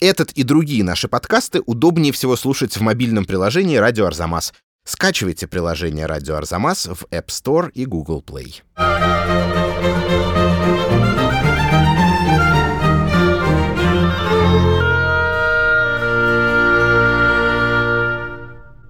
Этот и другие наши подкасты удобнее всего слушать в мобильном приложении «Радио Арзамас». Скачивайте приложение «Радио Арзамас» в App Store и Google Play.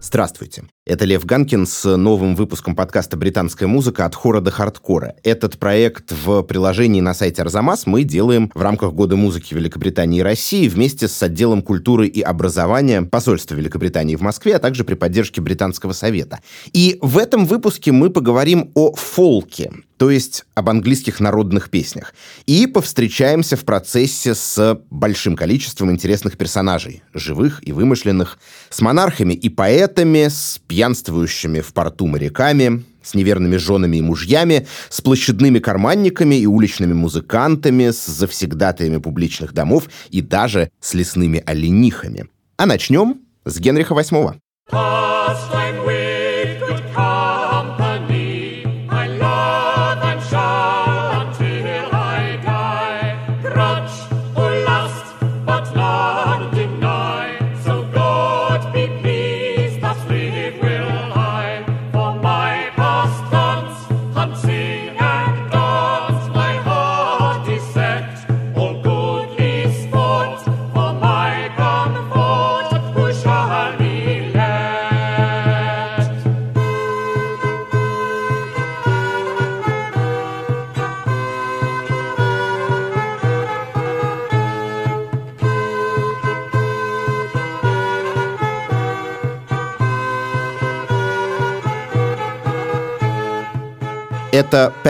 Здравствуйте. Это Лев Ганкин с новым выпуском подкаста «Британская музыка. От хора до хардкора». Этот проект в приложении на сайте Арзамас мы делаем в рамках Года музыки Великобритании и России вместе с отделом культуры и образования посольства Великобритании в Москве, а также при поддержке Британского совета. И в этом выпуске мы поговорим о фолке, то есть об английских народных песнях. И повстречаемся в процессе с большим количеством интересных персонажей, живых и вымышленных, с монархами и поэтами, с пьянствующими в порту моряками, с неверными женами и мужьями, с площадными карманниками и уличными музыкантами, с завсегдатаями публичных домов и даже с лесными оленихами. А начнем с Генриха VIII.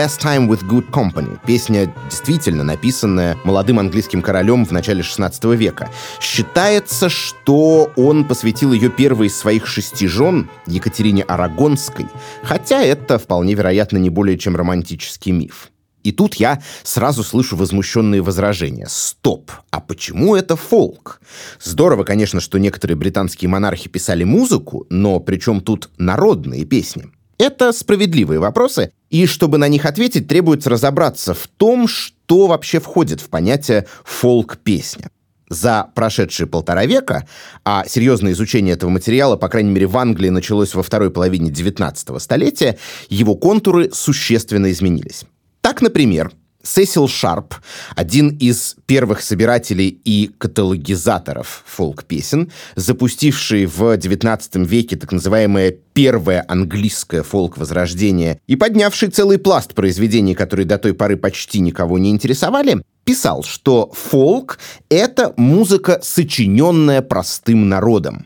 Это «Pastime with Good Company», песня, действительно написанная молодым английским королем в начале 16 века. Считается, что он посвятил ее первой из своих шести жен, Екатерине Арагонской, хотя это вполне вероятно не более чем романтический миф. И тут я сразу слышу возмущенные возражения. Стоп! А почему это фолк? Здорово, конечно, что некоторые британские монархи писали музыку, но при чем тут народные песни? Это справедливые вопросы, и чтобы на них ответить, требуется разобраться в том, что вообще входит в понятие фолк-песня. За прошедшие полтора века, а серьезное изучение этого материала, по крайней мере, в Англии началось во второй половине XIX столетия, его контуры существенно изменились. Так, например, Сесил Шарп, один из первых собирателей и каталогизаторов фолк-песен, запустивший в XIX веке так называемое первое английское фолк-возрождение и поднявший целый пласт произведений, которые до той поры почти никого не интересовали, писал, что фолк — это музыка, сочиненная простым народом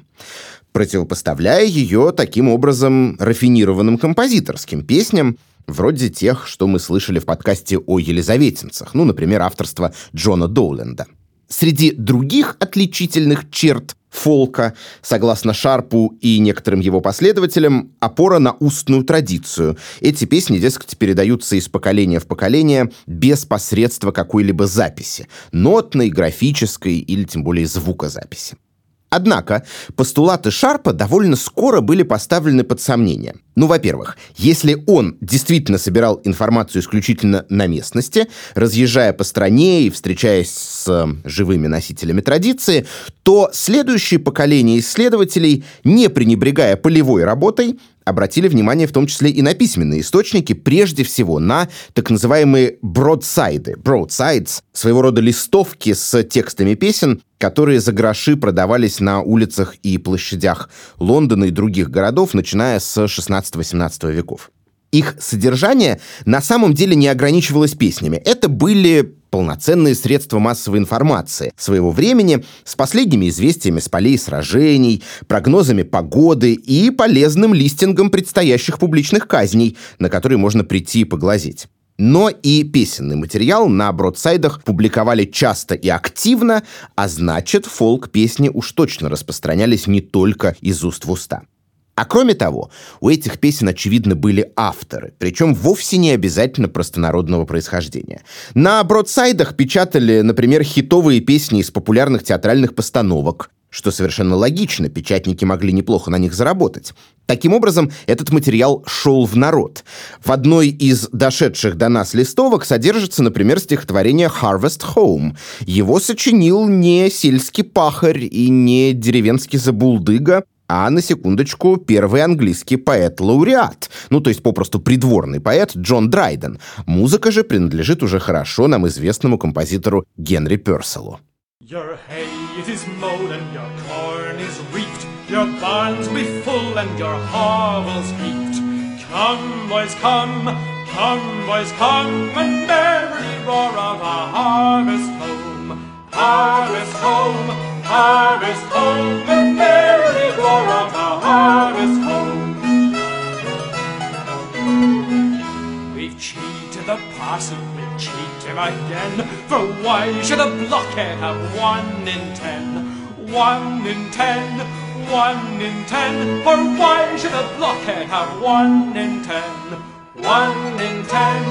противопоставляя ее таким образом рафинированным композиторским песням, вроде тех, что мы слышали в подкасте о елизаветинцах, ну, например, авторство Джона Доуленда. Среди других отличительных черт фолка, согласно Шарпу и некоторым его последователям, опора на устную традицию. Эти песни, дескать, передаются из поколения в поколение без посредства какой-либо записи, нотной, графической или тем более звукозаписи. Однако постулаты Шарпа довольно скоро были поставлены под сомнение. Ну, во-первых, если он действительно собирал информацию исключительно на местности, разъезжая по стране и встречаясь с э, живыми носителями традиции, то следующие поколения исследователей, не пренебрегая полевой работой, обратили внимание в том числе и на письменные источники, прежде всего на так называемые бродсайды, broadsides, своего рода листовки с текстами песен, которые за гроши продавались на улицах и площадях Лондона и других городов, начиная с 16-18 веков. Их содержание на самом деле не ограничивалось песнями. Это были полноценные средства массовой информации своего времени с последними известиями с полей сражений, прогнозами погоды и полезным листингом предстоящих публичных казней, на которые можно прийти и поглазеть. Но и песенный материал на бродсайдах публиковали часто и активно, а значит, фолк-песни уж точно распространялись не только из уст в уста. А кроме того, у этих песен, очевидно, были авторы, причем вовсе не обязательно простонародного происхождения. На бродсайдах печатали, например, хитовые песни из популярных театральных постановок, что совершенно логично, печатники могли неплохо на них заработать. Таким образом, этот материал шел в народ. В одной из дошедших до нас листовок содержится, например, стихотворение «Harvest Home». Его сочинил не сельский пахарь и не деревенский забулдыга, а, на секундочку, первый английский поэт-лауреат, ну, то есть попросту придворный поэт Джон Драйден. Музыка же принадлежит уже хорошо нам известному композитору Генри Перселу. Come, boys, come, and merrily roar of a harvest home, harvest home, harvest home, and merrily roar of a harvest home. We've cheated the parson cheat him again. For why should a blockhead have one in ten? One in ten, one in ten. For why should a blockhead have one in ten? One in ten,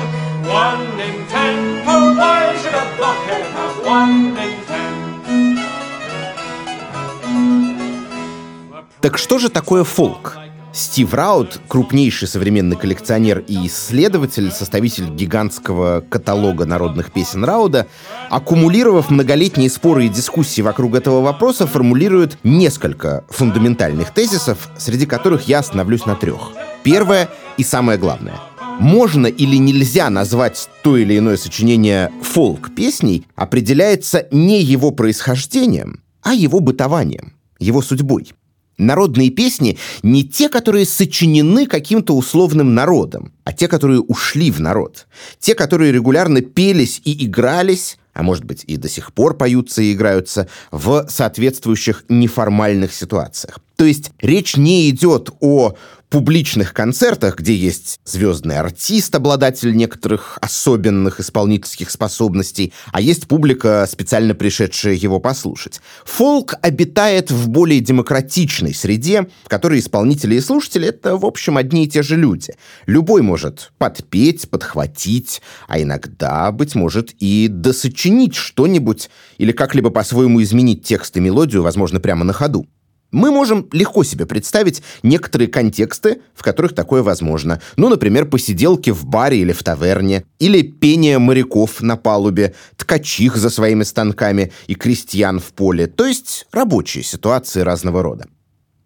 one in ten. For why should a blockhead have one in ten? Так что же такое фолк? Стив Раут, крупнейший современный коллекционер и исследователь, составитель гигантского каталога народных песен Рауда, аккумулировав многолетние споры и дискуссии вокруг этого вопроса, формулирует несколько фундаментальных тезисов, среди которых я остановлюсь на трех. Первое и самое главное. Можно или нельзя назвать то или иное сочинение фолк-песней определяется не его происхождением, а его бытованием, его судьбой. Народные песни не те, которые сочинены каким-то условным народом, а те, которые ушли в народ. Те, которые регулярно пелись и игрались, а может быть и до сих пор поются и играются, в соответствующих неформальных ситуациях. То есть речь не идет о публичных концертах, где есть звездный артист, обладатель некоторых особенных исполнительских способностей, а есть публика, специально пришедшая его послушать. Фолк обитает в более демократичной среде, в которой исполнители и слушатели — это, в общем, одни и те же люди. Любой может подпеть, подхватить, а иногда, быть может, и досочинить что-нибудь или как-либо по-своему изменить текст и мелодию, возможно, прямо на ходу. Мы можем легко себе представить некоторые контексты, в которых такое возможно. Ну, например, посиделки в баре или в таверне, или пение моряков на палубе, ткачих за своими станками и крестьян в поле, то есть рабочие ситуации разного рода.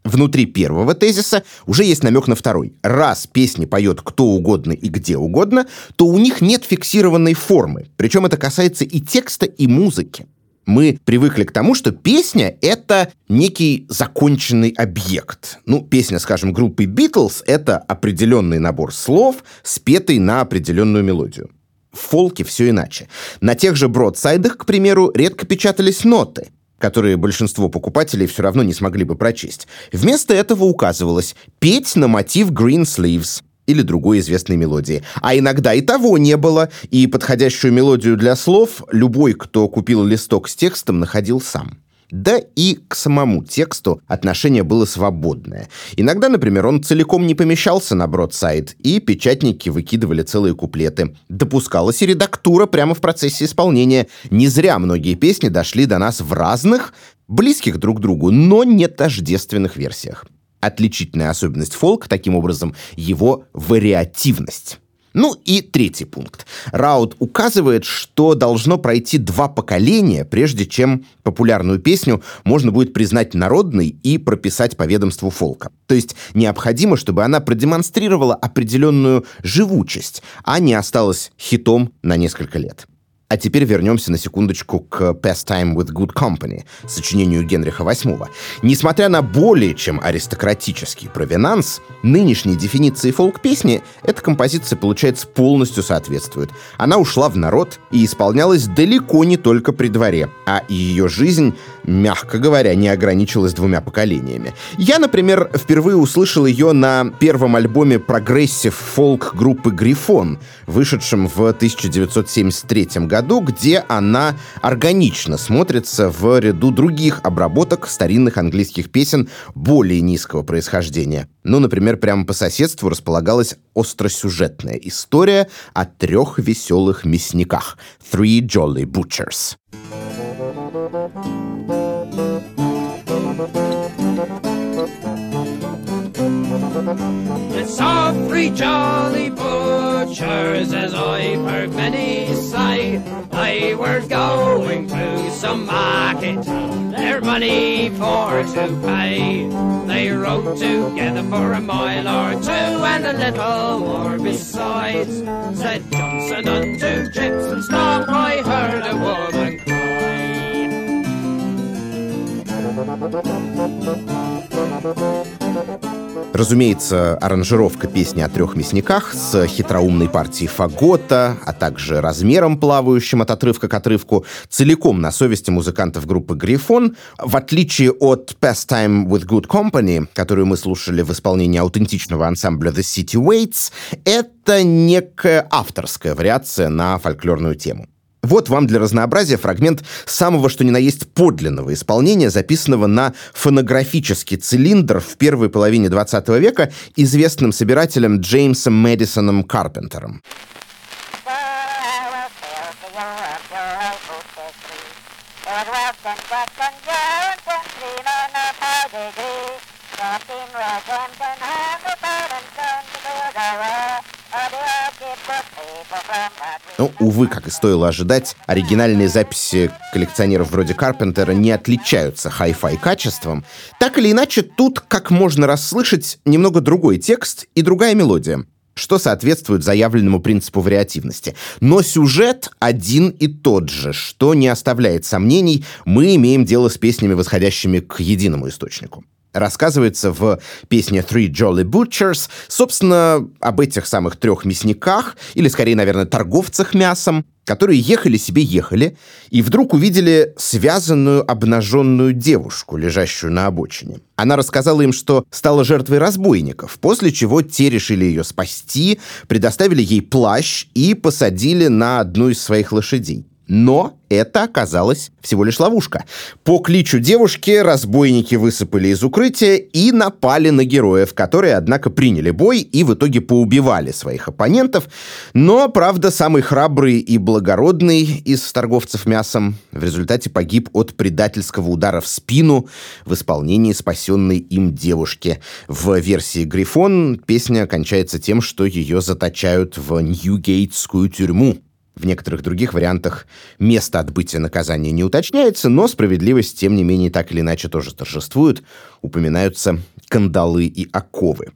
Внутри первого тезиса уже есть намек на второй. Раз песни поет кто угодно и где угодно, то у них нет фиксированной формы. Причем это касается и текста, и музыки мы привыкли к тому, что песня — это некий законченный объект. Ну, песня, скажем, группы Beatles — это определенный набор слов, спетый на определенную мелодию. В фолке все иначе. На тех же бродсайдах, к примеру, редко печатались ноты, которые большинство покупателей все равно не смогли бы прочесть. Вместо этого указывалось «петь на мотив Green Sleeves», или другой известной мелодии. А иногда и того не было, и подходящую мелодию для слов любой, кто купил листок с текстом, находил сам. Да и к самому тексту отношение было свободное. Иногда, например, он целиком не помещался на бродсайд, и печатники выкидывали целые куплеты. Допускалась и редактура прямо в процессе исполнения. Не зря многие песни дошли до нас в разных, близких друг другу, но не тождественных версиях. Отличительная особенность фолк, таким образом, его вариативность. Ну и третий пункт. Раут указывает, что должно пройти два поколения, прежде чем популярную песню можно будет признать народной и прописать по ведомству фолка. То есть необходимо, чтобы она продемонстрировала определенную живучесть, а не осталась хитом на несколько лет. А теперь вернемся на секундочку к «Pastime with Good Company», сочинению Генриха VIII. Несмотря на более чем аристократический провенанс, нынешней дефиниции фолк-песни эта композиция, получается, полностью соответствует. Она ушла в народ и исполнялась далеко не только при дворе, а ее жизнь, мягко говоря, не ограничилась двумя поколениями. Я, например, впервые услышал ее на первом альбоме прогрессив фолк группы «Gryphon», вышедшем в 1973 году году, где она органично смотрится в ряду других обработок старинных английских песен более низкого происхождения. Ну, например, прямо по соседству располагалась остросюжетная история о трех веселых мясниках — Three Jolly Butchers. It's all three jolly butchers, as I've heard many say. They were going to some market, their money for to pay. They rode together for a mile or two, and a little more besides. Said Johnson unto Gypsum, stop, I heard a woman cry. Разумеется, аранжировка песни о трех мясниках с хитроумной партией фагота, а также размером, плавающим от отрывка к отрывку, целиком на совести музыкантов группы «Грифон». В отличие от «Pastime with Good Company», которую мы слушали в исполнении аутентичного ансамбля «The City Waits», это некая авторская вариация на фольклорную тему. Вот вам для разнообразия фрагмент самого что ни на есть подлинного исполнения, записанного на фонографический цилиндр в первой половине 20 века известным собирателем Джеймсом Мэдисоном Карпентером. Ну, увы, как и стоило ожидать, оригинальные записи коллекционеров вроде Карпентера не отличаются хай-фай качеством. Так или иначе, тут, как можно расслышать, немного другой текст и другая мелодия что соответствует заявленному принципу вариативности. Но сюжет один и тот же, что не оставляет сомнений, мы имеем дело с песнями, восходящими к единому источнику рассказывается в песне Three Jolly Butchers, собственно, об этих самых трех мясниках, или скорее, наверное, торговцах мясом, которые ехали себе ехали, и вдруг увидели связанную обнаженную девушку, лежащую на обочине. Она рассказала им, что стала жертвой разбойников, после чего те решили ее спасти, предоставили ей плащ и посадили на одну из своих лошадей. Но это оказалось всего лишь ловушка. По кличу девушки разбойники высыпали из укрытия и напали на героев, которые, однако, приняли бой и в итоге поубивали своих оппонентов. Но, правда, самый храбрый и благородный из торговцев мясом в результате погиб от предательского удара в спину в исполнении спасенной им девушки. В версии «Грифон» песня кончается тем, что ее заточают в Ньюгейтскую тюрьму. В некоторых других вариантах место отбытия наказания не уточняется, но справедливость, тем не менее, так или иначе тоже торжествует. Упоминаются кандалы и оковы.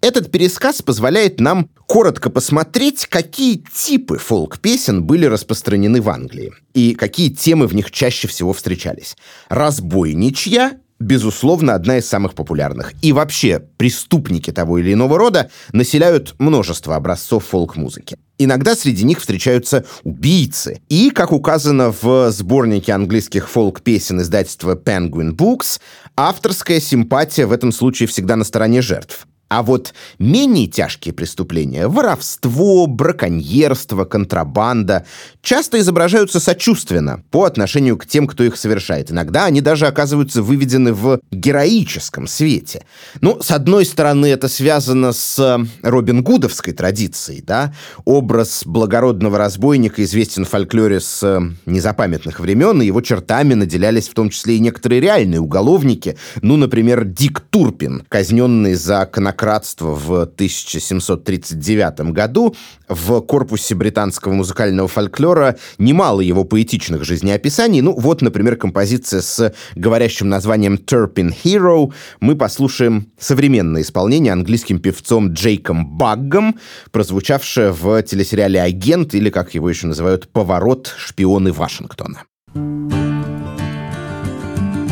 Этот пересказ позволяет нам коротко посмотреть, какие типы фолк-песен были распространены в Англии и какие темы в них чаще всего встречались. Разбойничья, безусловно, одна из самых популярных. И вообще, преступники того или иного рода населяют множество образцов фолк-музыки. Иногда среди них встречаются убийцы. И, как указано в сборнике английских фолк-песен издательства Penguin Books, авторская симпатия в этом случае всегда на стороне жертв. А вот менее тяжкие преступления – воровство, браконьерство, контрабанда – часто изображаются сочувственно по отношению к тем, кто их совершает. Иногда они даже оказываются выведены в героическом свете. Ну, с одной стороны, это связано с Робин Гудовской традицией, да? Образ благородного разбойника известен в фольклоре с незапамятных времен, и его чертами наделялись в том числе и некоторые реальные уголовники. Ну, например, Дик Турпин, казненный за конокрадство демократство в 1739 году в корпусе британского музыкального фольклора немало его поэтичных жизнеописаний. Ну, вот, например, композиция с говорящим названием «Turpin Hero». Мы послушаем современное исполнение английским певцом Джейком Баггом, прозвучавшее в телесериале «Агент» или, как его еще называют, «Поворот. Шпионы Вашингтона».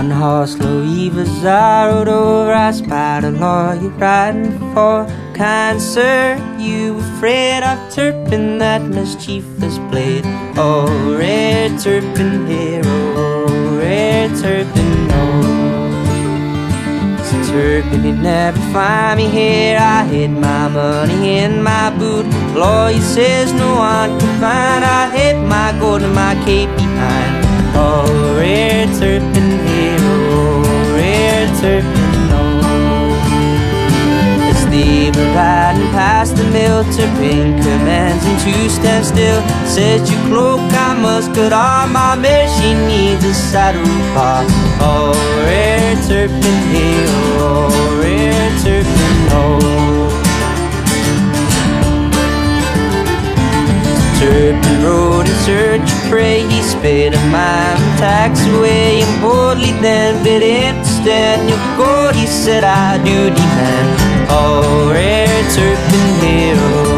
On horse Louis I rode over, I spied a lawyer riding for kind sir. You afraid of Turpin, that mischievous blade? Oh, red Turpin hero, oh, red Turpin, oh. Turpin, you never find me here. I hid my money in my boot. Lawyer says no one can find. I hid my gold and my cape behind. Oh, red Turpin Turpin oh. Riding past the mill, Turpin commands him to stand still. Says, "You cloak, I must cut on my mare. She needs a saddle bar. Oh, red Turpin hero, red Turpin oh." certain rode in search of prey. He sped a mile tax away And boldly then bid him stand New gold, he said, I do demand All rare serpent heroes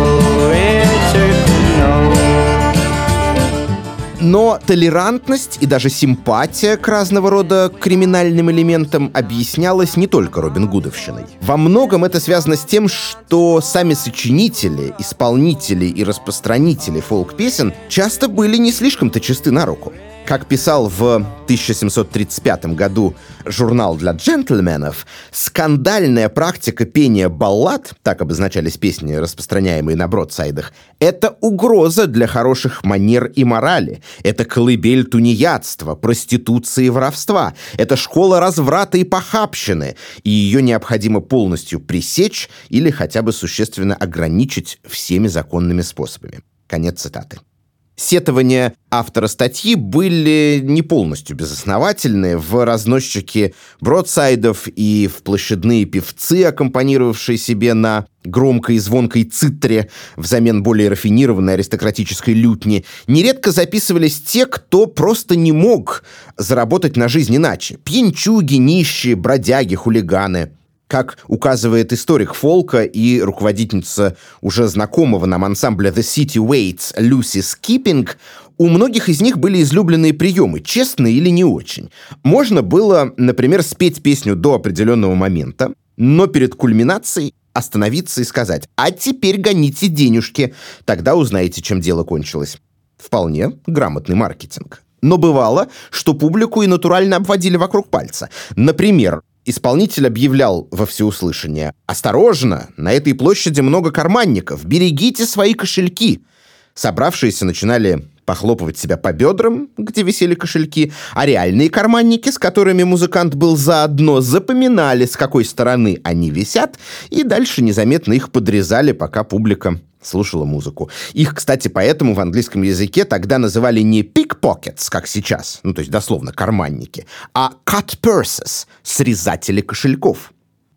Но толерантность и даже симпатия к разного рода криминальным элементам объяснялась не только Робин Гудовщиной. Во многом это связано с тем, что сами сочинители, исполнители и распространители фолк-песен часто были не слишком-то чисты на руку. Как писал в 1735 году журнал для джентльменов, скандальная практика пения баллад, так обозначались песни, распространяемые на бродсайдах, это угроза для хороших манер и морали. Это колыбель тунеядства, проституции и воровства. Это школа разврата и похабщины. И ее необходимо полностью пресечь или хотя бы существенно ограничить всеми законными способами. Конец цитаты. Сетования автора статьи были не полностью безосновательны. В разносчике бродсайдов и в площадные певцы, аккомпанировавшие себе на громкой и звонкой цитре взамен более рафинированной аристократической лютни, нередко записывались те, кто просто не мог заработать на жизнь иначе. Пьянчуги, нищие, бродяги, хулиганы – как указывает историк фолка и руководительница уже знакомого нам ансамбля The City Waits Люси Скиппинг, у многих из них были излюбленные приемы, честные или не очень. Можно было, например, спеть песню до определенного момента, но перед кульминацией остановиться и сказать «А теперь гоните денежки, тогда узнаете, чем дело кончилось». Вполне грамотный маркетинг. Но бывало, что публику и натурально обводили вокруг пальца. Например, Исполнитель объявлял во всеуслышание «Осторожно! На этой площади много карманников! Берегите свои кошельки!» Собравшиеся начинали похлопывать себя по бедрам, где висели кошельки, а реальные карманники, с которыми музыкант был заодно, запоминали, с какой стороны они висят, и дальше незаметно их подрезали, пока публика слушала музыку. Их, кстати, поэтому в английском языке тогда называли не pickpockets, как сейчас, ну, то есть дословно карманники, а cut purses, срезатели кошельков.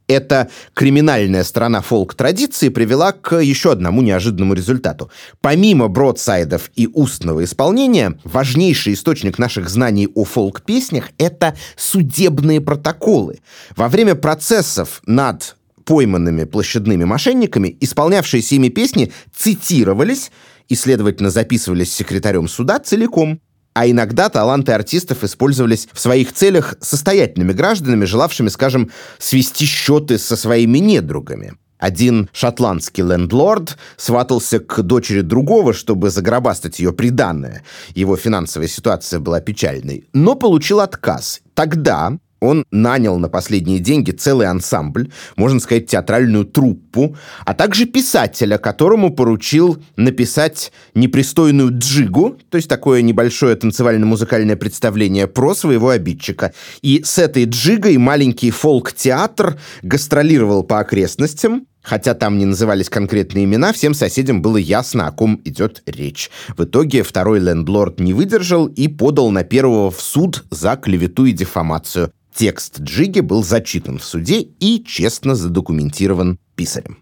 Эта криминальная сторона фолк-традиции привела к еще одному неожиданному результату. Помимо бродсайдов и устного исполнения, важнейший источник наших знаний о фолк-песнях — это судебные протоколы. Во время процессов над пойманными площадными мошенниками, исполнявшиеся ими песни цитировались и, следовательно, записывались секретарем суда целиком. А иногда таланты артистов использовались в своих целях состоятельными гражданами, желавшими, скажем, свести счеты со своими недругами. Один шотландский лендлорд сватался к дочери другого, чтобы загробастать ее приданное. Его финансовая ситуация была печальной, но получил отказ. Тогда он нанял на последние деньги целый ансамбль, можно сказать, театральную труппу, а также писателя, которому поручил написать непристойную джигу, то есть такое небольшое танцевально-музыкальное представление про своего обидчика. И с этой джигой маленький фолк-театр гастролировал по окрестностям, Хотя там не назывались конкретные имена, всем соседям было ясно, о ком идет речь. В итоге второй лендлорд не выдержал и подал на первого в суд за клевету и дефамацию. Текст Джиги был зачитан в суде и честно задокументирован писарем.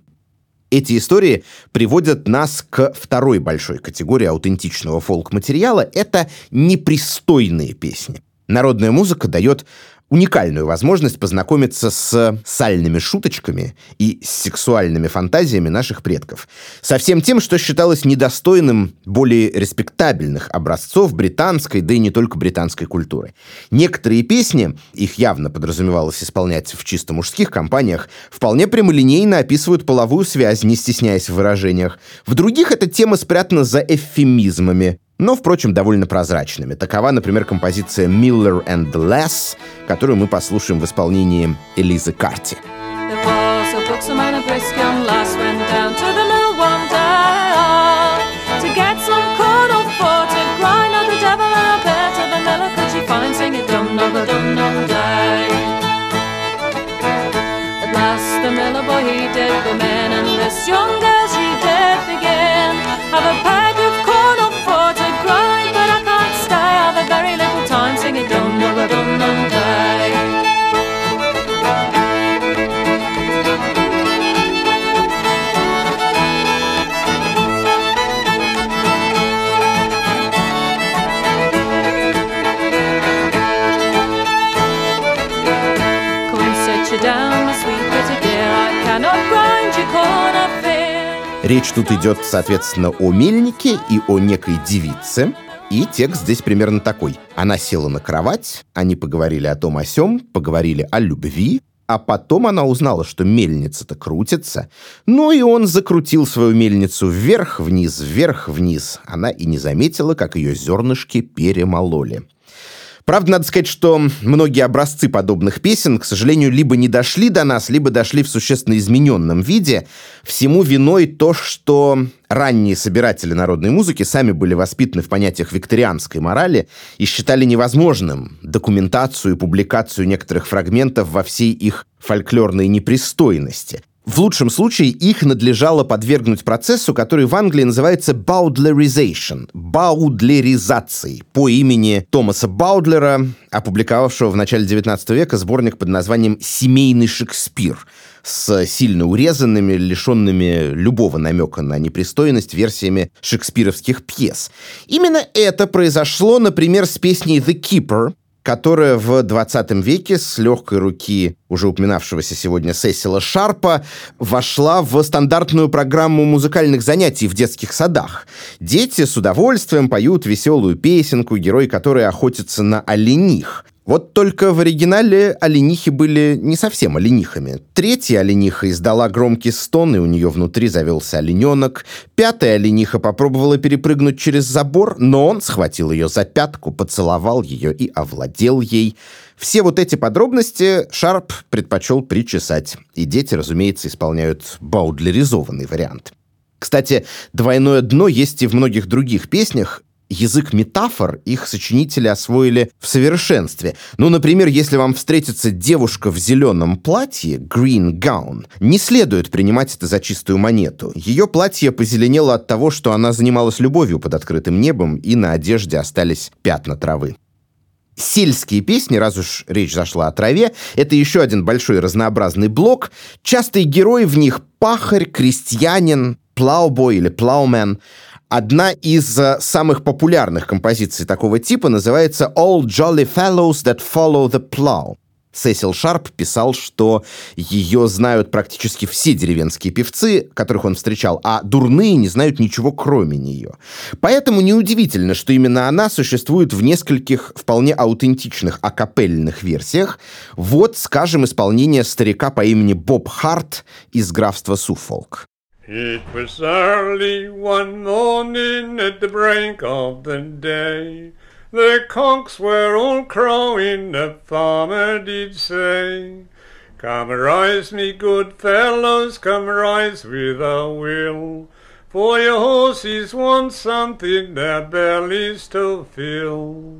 Эти истории приводят нас к второй большой категории аутентичного фолк-материала — это непристойные песни. Народная музыка дает уникальную возможность познакомиться с сальными шуточками и с сексуальными фантазиями наших предков. Со всем тем, что считалось недостойным более респектабельных образцов британской, да и не только британской культуры. Некоторые песни, их явно подразумевалось исполнять в чисто мужских компаниях, вполне прямолинейно описывают половую связь, не стесняясь в выражениях. В других эта тема спрятана за эвфемизмами, но, впрочем, довольно прозрачными. Такова, например, композиция «Miller and Less», которую мы послушаем в исполнении Элизы Карти. the miller boy he did the man and this young girl Речь тут идет, соответственно, о мельнике и о некой девице, и текст здесь примерно такой. Она села на кровать, они поговорили о том о сём, поговорили о любви, а потом она узнала, что мельница-то крутится. Ну и он закрутил свою мельницу вверх-вниз, вверх-вниз. Она и не заметила, как ее зернышки перемололи. Правда, надо сказать, что многие образцы подобных песен, к сожалению, либо не дошли до нас, либо дошли в существенно измененном виде. Всему виной то, что ранние собиратели народной музыки сами были воспитаны в понятиях викторианской морали и считали невозможным документацию и публикацию некоторых фрагментов во всей их фольклорной непристойности – в лучшем случае их надлежало подвергнуть процессу, который в Англии называется Baudlerization, баудлеризацией, по имени Томаса Баудлера, опубликовавшего в начале XIX века сборник под названием «Семейный Шекспир», с сильно урезанными, лишенными любого намека на непристойность версиями шекспировских пьес. Именно это произошло, например, с песней «The Keeper», которая в 20 веке с легкой руки уже упоминавшегося сегодня Сесила Шарпа вошла в стандартную программу музыкальных занятий в детских садах. Дети с удовольствием поют веселую песенку, герой которой охотится на олених. Вот только в оригинале оленихи были не совсем оленихами. Третья олениха издала громкий стон, и у нее внутри завелся олененок. Пятая олениха попробовала перепрыгнуть через забор, но он схватил ее за пятку, поцеловал ее и овладел ей. Все вот эти подробности Шарп предпочел причесать. И дети, разумеется, исполняют баудлеризованный вариант. Кстати, «Двойное дно» есть и в многих других песнях, язык метафор их сочинители освоили в совершенстве. Ну, например, если вам встретится девушка в зеленом платье, green gown, не следует принимать это за чистую монету. Ее платье позеленело от того, что она занималась любовью под открытым небом, и на одежде остались пятна травы. Сельские песни, раз уж речь зашла о траве, это еще один большой разнообразный блок. Частые герои в них пахарь, крестьянин, плаубой или плаумен. Одна из uh, самых популярных композиций такого типа называется «All Jolly Fellows That Follow the Plow». Сесил Шарп писал, что ее знают практически все деревенские певцы, которых он встречал, а дурные не знают ничего кроме нее. Поэтому неудивительно, что именно она существует в нескольких вполне аутентичных акапельных версиях. Вот, скажем, исполнение старика по имени Боб Харт из графства Суффолк. It was early one morning at the break of the day. The cocks were all crowing, the farmer did say. Come rise, me good fellows, come rise with a will. For your horses want something their bellies to fill.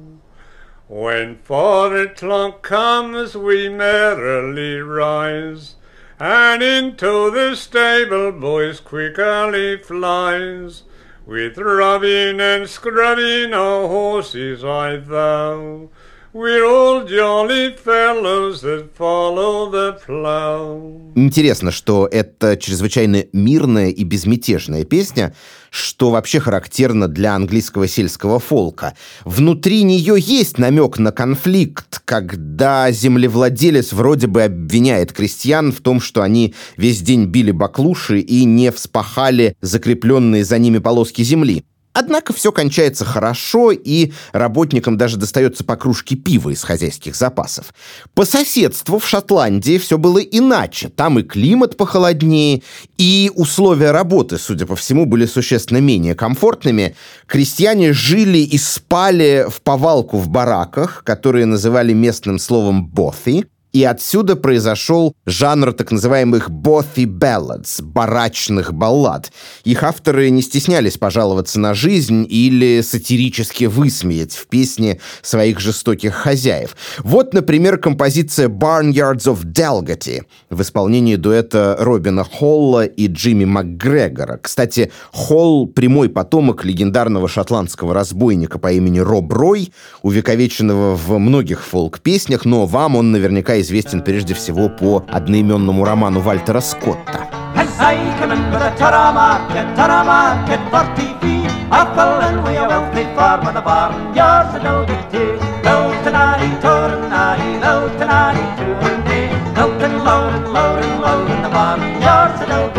When four o'clock comes, we merrily rise. And into the stable boys quickly flies, with rubbing and scrubbing our horses I vow. We're all jolly fellows that follow the plow. Интересно, что это чрезвычайно мирная и безмятежная песня, что вообще характерно для английского сельского фолка. Внутри нее есть намек на конфликт, когда землевладелец вроде бы обвиняет крестьян в том, что они весь день били баклуши и не вспахали закрепленные за ними полоски земли. Однако все кончается хорошо, и работникам даже достается по кружке пива из хозяйских запасов. По соседству в Шотландии все было иначе. Там и климат похолоднее, и условия работы, судя по всему, были существенно менее комфортными. Крестьяне жили и спали в повалку в бараках, которые называли местным словом «боthi», и отсюда произошел жанр так называемых bothy ballads, барачных баллад. Их авторы не стеснялись пожаловаться на жизнь или сатирически высмеять в песне своих жестоких хозяев. Вот, например, композиция Barnyards of Dalgety в исполнении дуэта Робина Холла и Джимми МакГрегора. Кстати, Холл — прямой потомок легендарного шотландского разбойника по имени Роб Рой, увековеченного в многих фолк-песнях, но вам он наверняка известен прежде всего по одноименному роману Вальтера Скотта. Loaded, loaded, loaded, the barn yard's a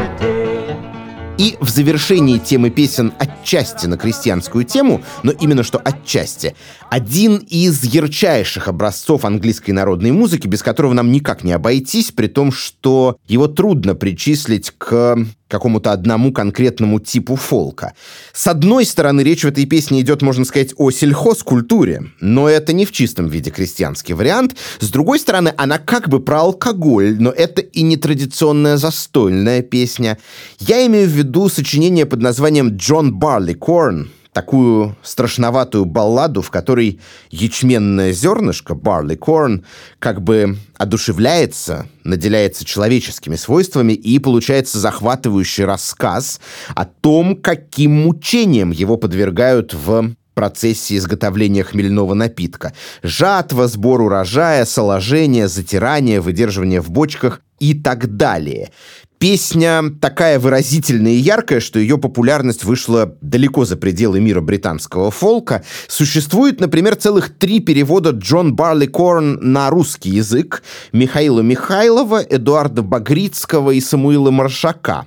и в завершении темы песен отчасти на крестьянскую тему, но именно что отчасти, один из ярчайших образцов английской народной музыки, без которого нам никак не обойтись, при том, что его трудно причислить к какому-то одному конкретному типу фолка. С одной стороны, речь в этой песне идет, можно сказать, о сельхозкультуре, но это не в чистом виде крестьянский вариант. С другой стороны, она как бы про алкоголь, но это и не традиционная застольная песня. Я имею в виду сочинение под названием «Джон Барли Корн», такую страшноватую балладу, в которой ячменное зернышко, barley corn, как бы одушевляется, наделяется человеческими свойствами, и получается захватывающий рассказ о том, каким мучением его подвергают в процессе изготовления хмельного напитка. Жатва, сбор урожая, соложение, затирание, выдерживание в бочках и так далее. Песня такая выразительная и яркая, что ее популярность вышла далеко за пределы мира британского фолка. Существует, например, целых три перевода Джон Барли Корн на русский язык Михаила Михайлова, Эдуарда Багрицкого и Самуила Маршака.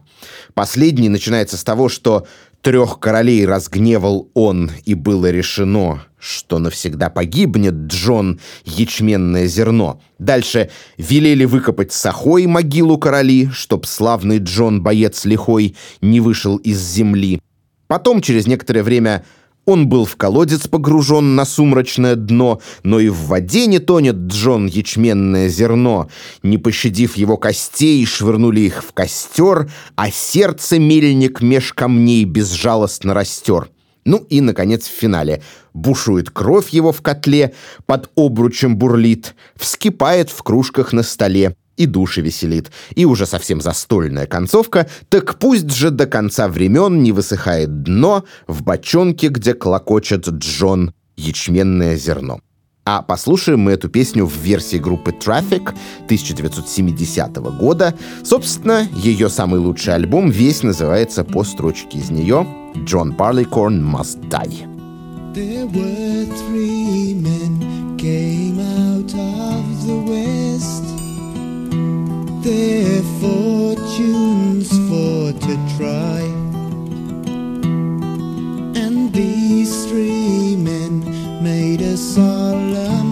Последний начинается с того, что трех королей разгневал он, и было решено, что навсегда погибнет Джон ячменное зерно. Дальше велели выкопать сахой могилу короли, чтоб славный Джон, боец лихой, не вышел из земли. Потом, через некоторое время, он был в колодец погружен на сумрачное дно, но и в воде не тонет Джон ячменное зерно. Не пощадив его костей, швырнули их в костер, а сердце мельник меж камней безжалостно растер. Ну и, наконец, в финале. Бушует кровь его в котле, под обручем бурлит, вскипает в кружках на столе и души веселит. И уже совсем застольная концовка, так пусть же до конца времен не высыхает дно в бочонке, где клокочет Джон ячменное зерно. А послушаем мы эту песню в версии группы Traffic 1970 года. Собственно, ее самый лучший альбом весь называется по строчке из нее «John Barleycorn Must Die». There were three men came out of the west their fortunes for to try. And these three men made a solemn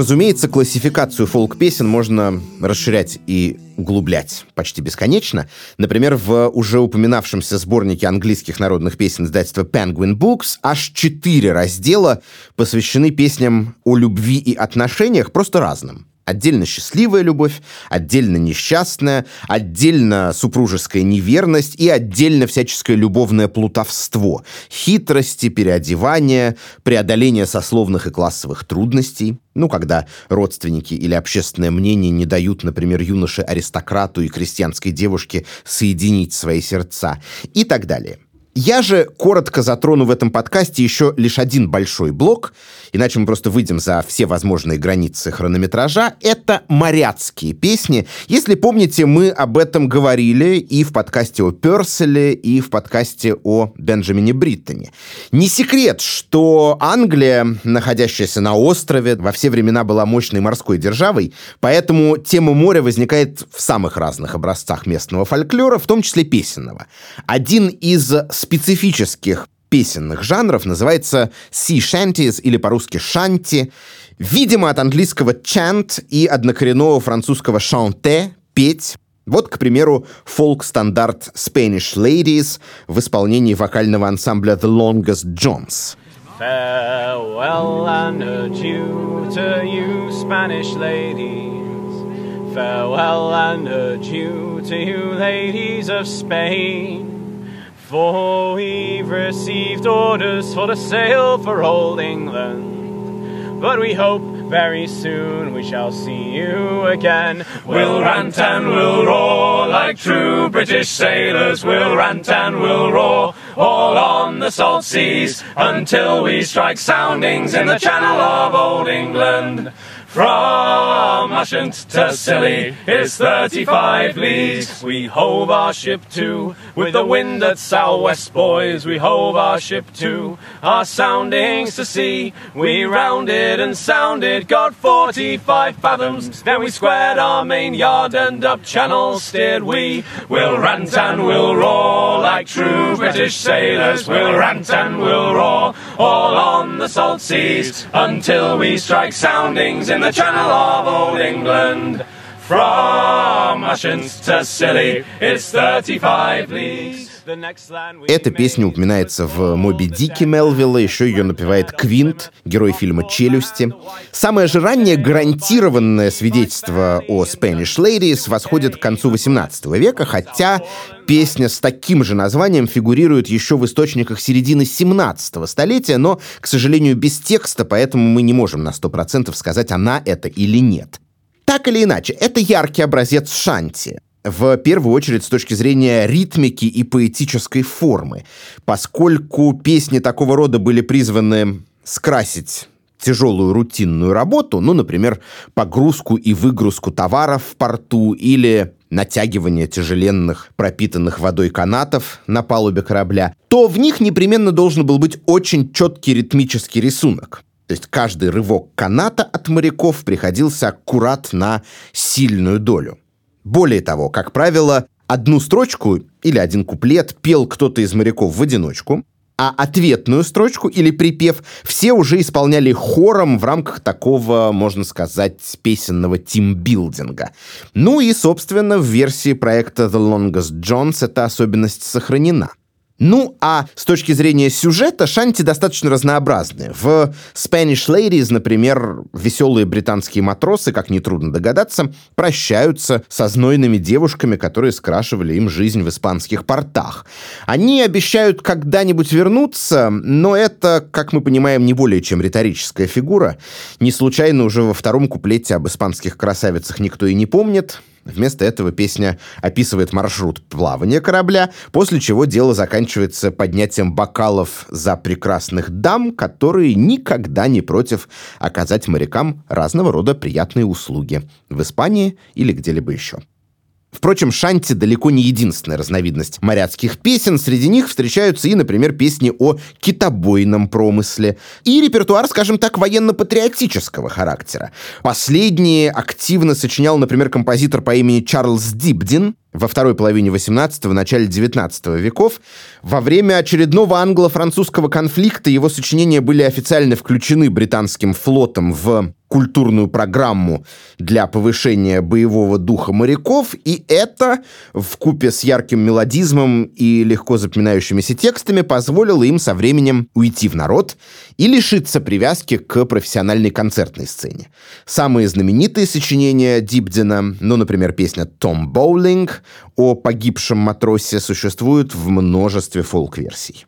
Разумеется, классификацию фолк-песен можно расширять и углублять почти бесконечно. Например, в уже упоминавшемся сборнике английских народных песен издательства Penguin Books аж четыре раздела посвящены песням о любви и отношениях, просто разным. Отдельно счастливая любовь, отдельно несчастная, отдельно супружеская неверность и отдельно всяческое любовное плутовство, хитрости, переодевания, преодоление сословных и классовых трудностей. Ну, когда родственники или общественное мнение не дают, например, юноше-аристократу и крестьянской девушке соединить свои сердца и так далее. Я же коротко затрону в этом подкасте еще лишь один большой блок, иначе мы просто выйдем за все возможные границы хронометража. Это моряцкие песни. Если помните, мы об этом говорили и в подкасте о Перселе, и в подкасте о Бенджамине Бриттоне. Не секрет, что Англия, находящаяся на острове, во все времена была мощной морской державой, поэтому тема моря возникает в самых разных образцах местного фольклора, в том числе песенного. Один из специфических песенных жанров называется sea shanties или по-русски шанти. Видимо, от английского chant и однокоренного французского chanter — петь. Вот, к примеру, фолк-стандарт Spanish Ladies в исполнении вокального ансамбля The Longest Johns. Farewell and adieu to you, Spanish ladies. Farewell and adieu to you, ladies of Spain. For we've received orders for to sail for old England. But we hope very soon we shall see you again. We'll rant and we'll roar like true British sailors. We'll rant and we'll roar all on the salt seas until we strike soundings in the channel of old England. From Ushant to Scilly is 35 leagues. We hove our ship to with the wind at southwest, boys. We hove our ship to our soundings to sea. We rounded and sounded, got 45 fathoms. Then we squared our main yard and up channel steered we. We'll rant and we'll roar like true British sailors. We'll rant and we'll roar all on the salt seas until we strike soundings in the channel of old England. From to Scilly, it's 35 leagues. Эта песня упоминается в «Моби Дике» Мелвилла, еще ее напевает Квинт, герой фильма «Челюсти». Самое же раннее гарантированное свидетельство о Spanish Ladies восходит к концу XVIII века, хотя песня с таким же названием фигурирует еще в источниках середины 17 столетия, но, к сожалению, без текста, поэтому мы не можем на 100% сказать, она это или нет. Так или иначе, это яркий образец шанти. В первую очередь с точки зрения ритмики и поэтической формы, поскольку песни такого рода были призваны скрасить тяжелую рутинную работу, ну, например, погрузку и выгрузку товаров в порту или натягивание тяжеленных пропитанных водой канатов на палубе корабля, то в них непременно должен был быть очень четкий ритмический рисунок. То есть каждый рывок каната от моряков приходился аккурат на сильную долю. Более того, как правило, одну строчку или один куплет пел кто-то из моряков в одиночку, а ответную строчку или припев все уже исполняли хором в рамках такого, можно сказать, песенного тимбилдинга. Ну и, собственно, в версии проекта The Longest Johns эта особенность сохранена. Ну, а с точки зрения сюжета, шанти достаточно разнообразны. В Spanish Ladies, например, веселые британские матросы, как нетрудно догадаться, прощаются со знойными девушками, которые скрашивали им жизнь в испанских портах. Они обещают когда-нибудь вернуться, но это, как мы понимаем, не более чем риторическая фигура. Не случайно уже во втором куплете об испанских красавицах никто и не помнит. Вместо этого песня описывает маршрут плавания корабля, после чего дело заканчивается поднятием бокалов за прекрасных дам, которые никогда не против оказать морякам разного рода приятные услуги в Испании или где-либо еще. Впрочем, шанти далеко не единственная разновидность моряцких песен. Среди них встречаются и, например, песни о китобойном промысле. И репертуар, скажем так, военно-патриотического характера. Последние активно сочинял, например, композитор по имени Чарльз Дибдин, во второй половине 18-го, начале 19 веков. Во время очередного англо-французского конфликта его сочинения были официально включены британским флотом в культурную программу для повышения боевого духа моряков, и это, в купе с ярким мелодизмом и легко запоминающимися текстами, позволило им со временем уйти в народ и лишиться привязки к профессиональной концертной сцене. Самые знаменитые сочинения Дибдина, ну, например, песня «Том Боулинг» о погибшем матросе, существуют в множестве фолк-версий.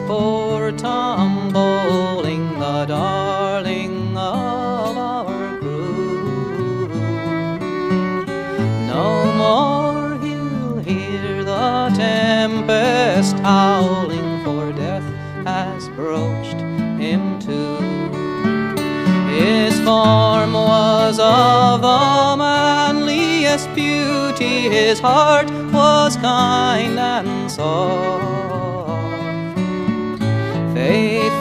Poor Tom Bowling, the darling of our crew. No more he'll hear the tempest howling, for death has broached him too. His form was of the manliest beauty, his heart was kind and soft.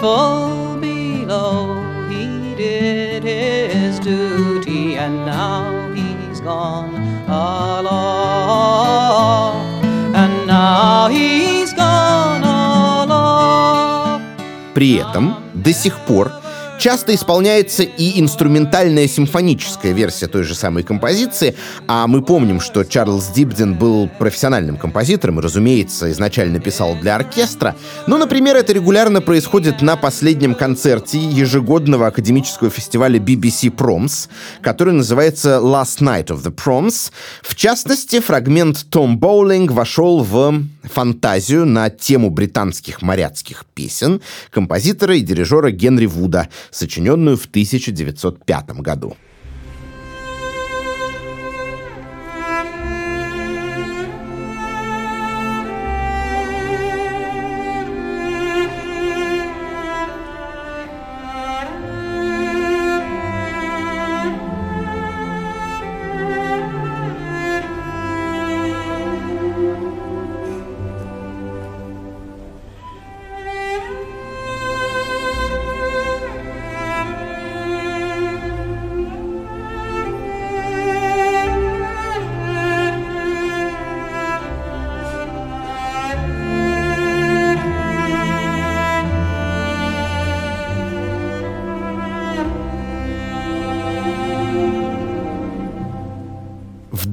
Faithful below, he did his duty, and now he's gone aloft. And now he's gone aloft. При этом до сих пор часто исполняется и инструментальная симфоническая версия той же самой композиции, а мы помним, что Чарльз Дибден был профессиональным композитором и, разумеется, изначально писал для оркестра. Но, например, это регулярно происходит на последнем концерте ежегодного академического фестиваля BBC Proms, который называется Last Night of the Proms. В частности, фрагмент «Том Боулинг» вошел в фантазию на тему британских моряцких песен композитора и дирижера Генри Вуда, сочиненную в 1905 году.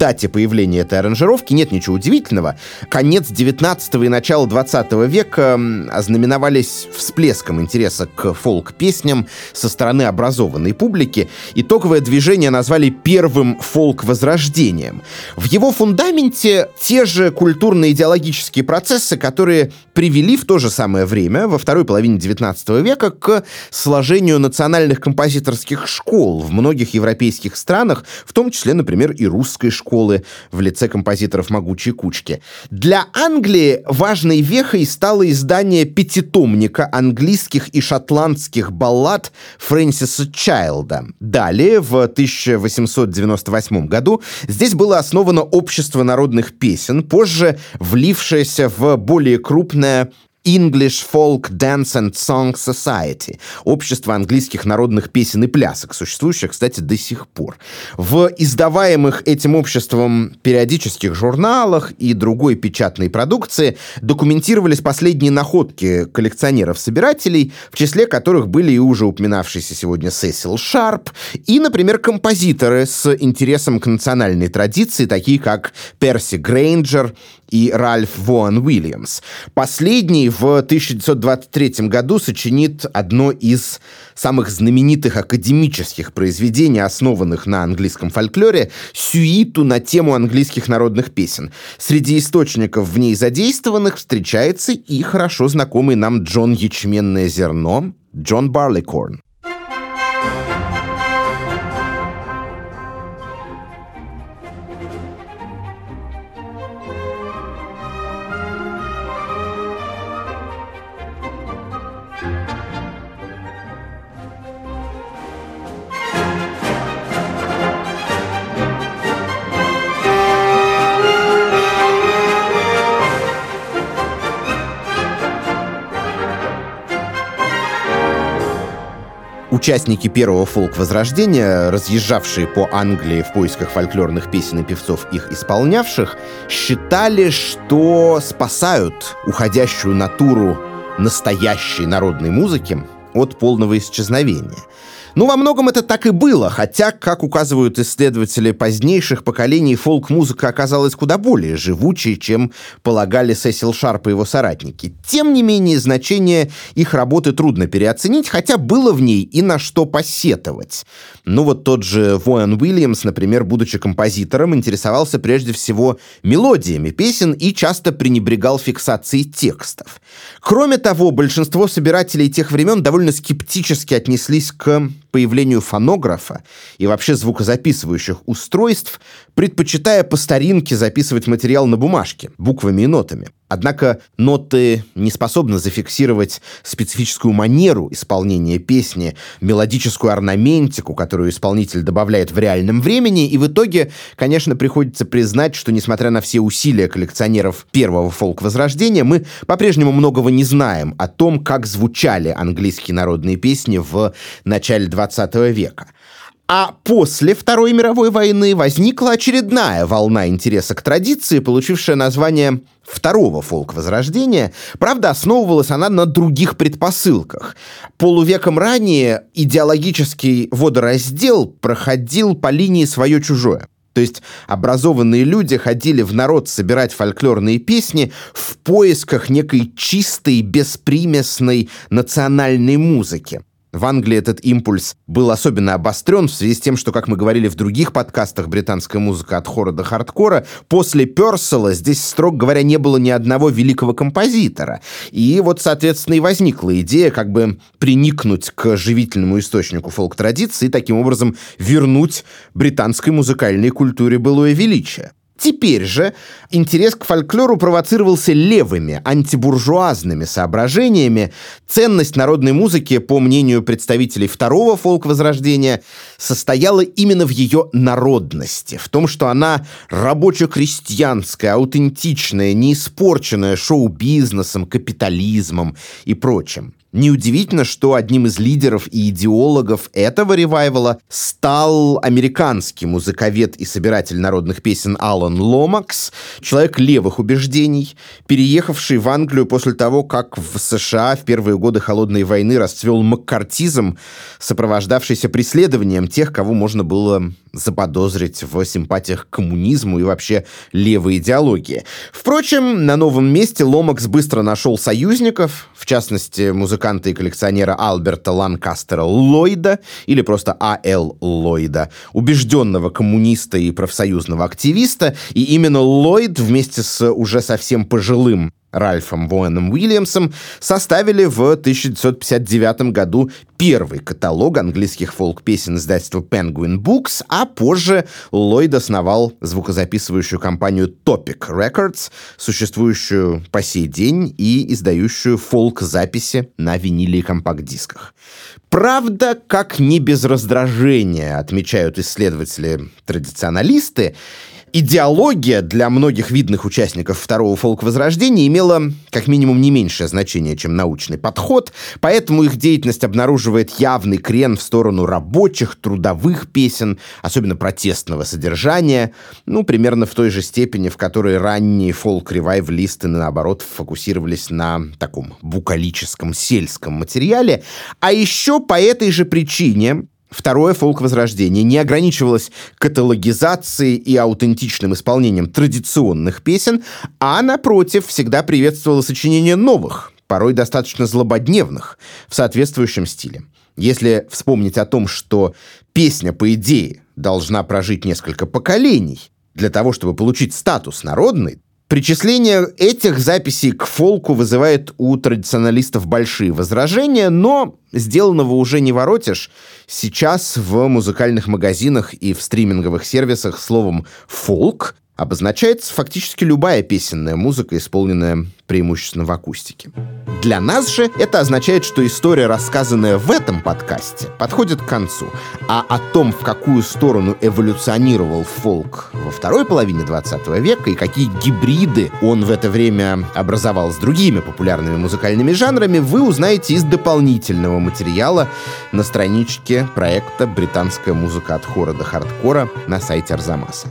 Дате появления этой аранжировки нет ничего удивительного. Конец 19 и начало 20 века ознаменовались всплеском интереса к фолк-песням со стороны образованной публики. Итоговое движение назвали первым фолк-возрождением. В его фундаменте те же культурно-идеологические процессы, которые привели в то же самое время, во второй половине 19 века, к сложению национальных композиторских школ в многих европейских странах, в том числе, например, и русской школы в лице композиторов «Могучей кучки». Для Англии важной вехой стало издание пятитомника английских и шотландских баллад Фрэнсиса Чайлда. Далее, в 1898 году, здесь было основано Общество народных песен, позже влившееся в более крупное English Folk Dance and Song Society, общество английских народных песен и плясок, существующее, кстати, до сих пор. В издаваемых этим обществом периодических журналах и другой печатной продукции документировались последние находки коллекционеров-собирателей, в числе которых были и уже упоминавшийся сегодня Сесил Шарп, и, например, композиторы с интересом к национальной традиции, такие как Перси Грейнджер и Ральф Вон Уильямс. Последний в 1923 году сочинит одно из самых знаменитых академических произведений, основанных на английском фольклоре, сюиту на тему английских народных песен. Среди источников в ней задействованных встречается и хорошо знакомый нам Джон Ячменное зерно, Джон Барликорн. Участники первого фолк-возрождения, разъезжавшие по Англии в поисках фольклорных песен и певцов, их исполнявших, считали, что спасают уходящую натуру настоящей народной музыки от полного исчезновения. Ну, во многом это так и было, хотя, как указывают исследователи позднейших поколений, фолк-музыка оказалась куда более живучей, чем полагали Сесил Шарп и его соратники. Тем не менее, значение их работы трудно переоценить, хотя было в ней и на что посетовать. Ну вот тот же Воэн Уильямс, например, будучи композитором, интересовался прежде всего мелодиями песен и часто пренебрегал фиксацией текстов. Кроме того, большинство собирателей тех времен довольно скептически отнеслись к появлению фонографа и вообще звукозаписывающих устройств, предпочитая по старинке записывать материал на бумажке, буквами и нотами. Однако ноты не способны зафиксировать специфическую манеру исполнения песни, мелодическую орнаментику, которую исполнитель добавляет в реальном времени, и в итоге, конечно, приходится признать, что, несмотря на все усилия коллекционеров первого фолк-возрождения, мы по-прежнему многого не знаем о том, как звучали английские народные песни в начале 20 века. А после Второй мировой войны возникла очередная волна интереса к традиции, получившая название второго фолк-возрождения. Правда, основывалась она на других предпосылках. Полувеком ранее идеологический водораздел проходил по линии свое-чужое. То есть образованные люди ходили в народ собирать фольклорные песни в поисках некой чистой, беспримесной национальной музыки. В Англии этот импульс был особенно обострен в связи с тем, что, как мы говорили в других подкастах «Британская музыка от хора до хардкора», после Персела здесь, строго говоря, не было ни одного великого композитора. И вот, соответственно, и возникла идея как бы приникнуть к живительному источнику фолк-традиции и таким образом вернуть британской музыкальной культуре былое величие. Теперь же интерес к фольклору провоцировался левыми, антибуржуазными соображениями. Ценность народной музыки, по мнению представителей второго фолк-возрождения, состояла именно в ее народности, в том, что она рабоче-крестьянская, аутентичная, не испорченная шоу-бизнесом, капитализмом и прочим. Неудивительно, что одним из лидеров и идеологов этого ревайвала стал американский музыковед и собиратель народных песен Алан Ломакс, человек левых убеждений, переехавший в Англию после того, как в США в первые годы Холодной войны расцвел маккартизм, сопровождавшийся преследованием тех, кого можно было заподозрить в симпатиях к коммунизму и вообще левой идеологии. Впрочем, на новом месте Ломакс быстро нашел союзников, в частности, музыканта и коллекционера Альберта Ланкастера Ллойда, или просто А.Л. Ллойда, убежденного коммуниста и профсоюзного активиста, и именно Ллойд вместе с уже совсем пожилым Ральфом Воэном Уильямсом составили в 1959 году первый каталог английских фолк-песен издательства Penguin Books, а позже Ллойд основал звукозаписывающую компанию Topic Records, существующую по сей день и издающую фолк-записи на виниле и компакт-дисках. Правда, как не без раздражения, отмечают исследователи-традиционалисты, идеология для многих видных участников второго фолк-возрождения имела как минимум не меньшее значение, чем научный подход, поэтому их деятельность обнаруживает явный крен в сторону рабочих, трудовых песен, особенно протестного содержания, ну, примерно в той же степени, в которой ранние фолк-ревайвлисты, наоборот, фокусировались на таком букалическом сельском материале. А еще по этой же причине Второе фолк-возрождение не ограничивалось каталогизацией и аутентичным исполнением традиционных песен, а, напротив, всегда приветствовало сочинение новых, порой достаточно злободневных, в соответствующем стиле. Если вспомнить о том, что песня, по идее, должна прожить несколько поколений для того, чтобы получить статус народный, Причисление этих записей к фолку вызывает у традиционалистов большие возражения, но сделанного уже не воротишь. Сейчас в музыкальных магазинах и в стриминговых сервисах словом «фолк» обозначается фактически любая песенная музыка, исполненная преимущественно в акустике. Для нас же это означает, что история, рассказанная в этом подкасте, подходит к концу. А о том, в какую сторону эволюционировал фолк во второй половине 20 века и какие гибриды он в это время образовал с другими популярными музыкальными жанрами, вы узнаете из дополнительного материала на страничке проекта «Британская музыка от хора до хардкора» на сайте Арзамаса.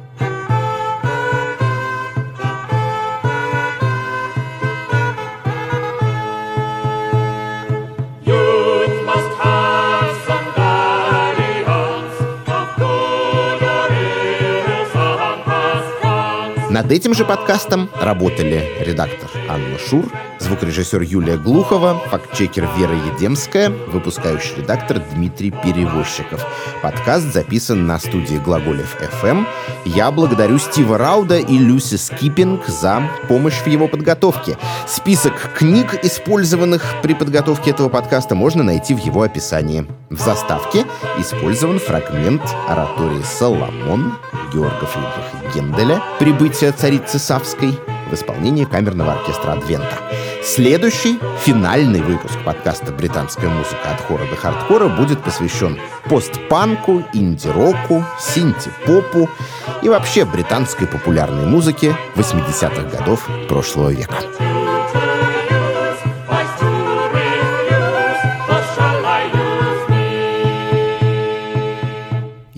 Над этим же подкастом работали редактор Анна Шур, звукорежиссер Юлия Глухова, фактчекер Вера Едемская, выпускающий редактор Дмитрий Перевозчиков. Подкаст записан на студии Глаголев FM. Я благодарю Стива Рауда и Люси Скиппинг за помощь в его подготовке. Список книг, использованных при подготовке этого подкаста, можно найти в его описании. В заставке использован фрагмент оратории «Соломон» Георга Фридриха Генделя «Прибытие царицы Савской» в исполнении камерного оркестра «Адвента». Следующий, финальный выпуск подкаста «Британская музыка от хора до хардкора» будет посвящен постпанку, инди-року, синти-попу и вообще британской популярной музыке 80-х годов прошлого века.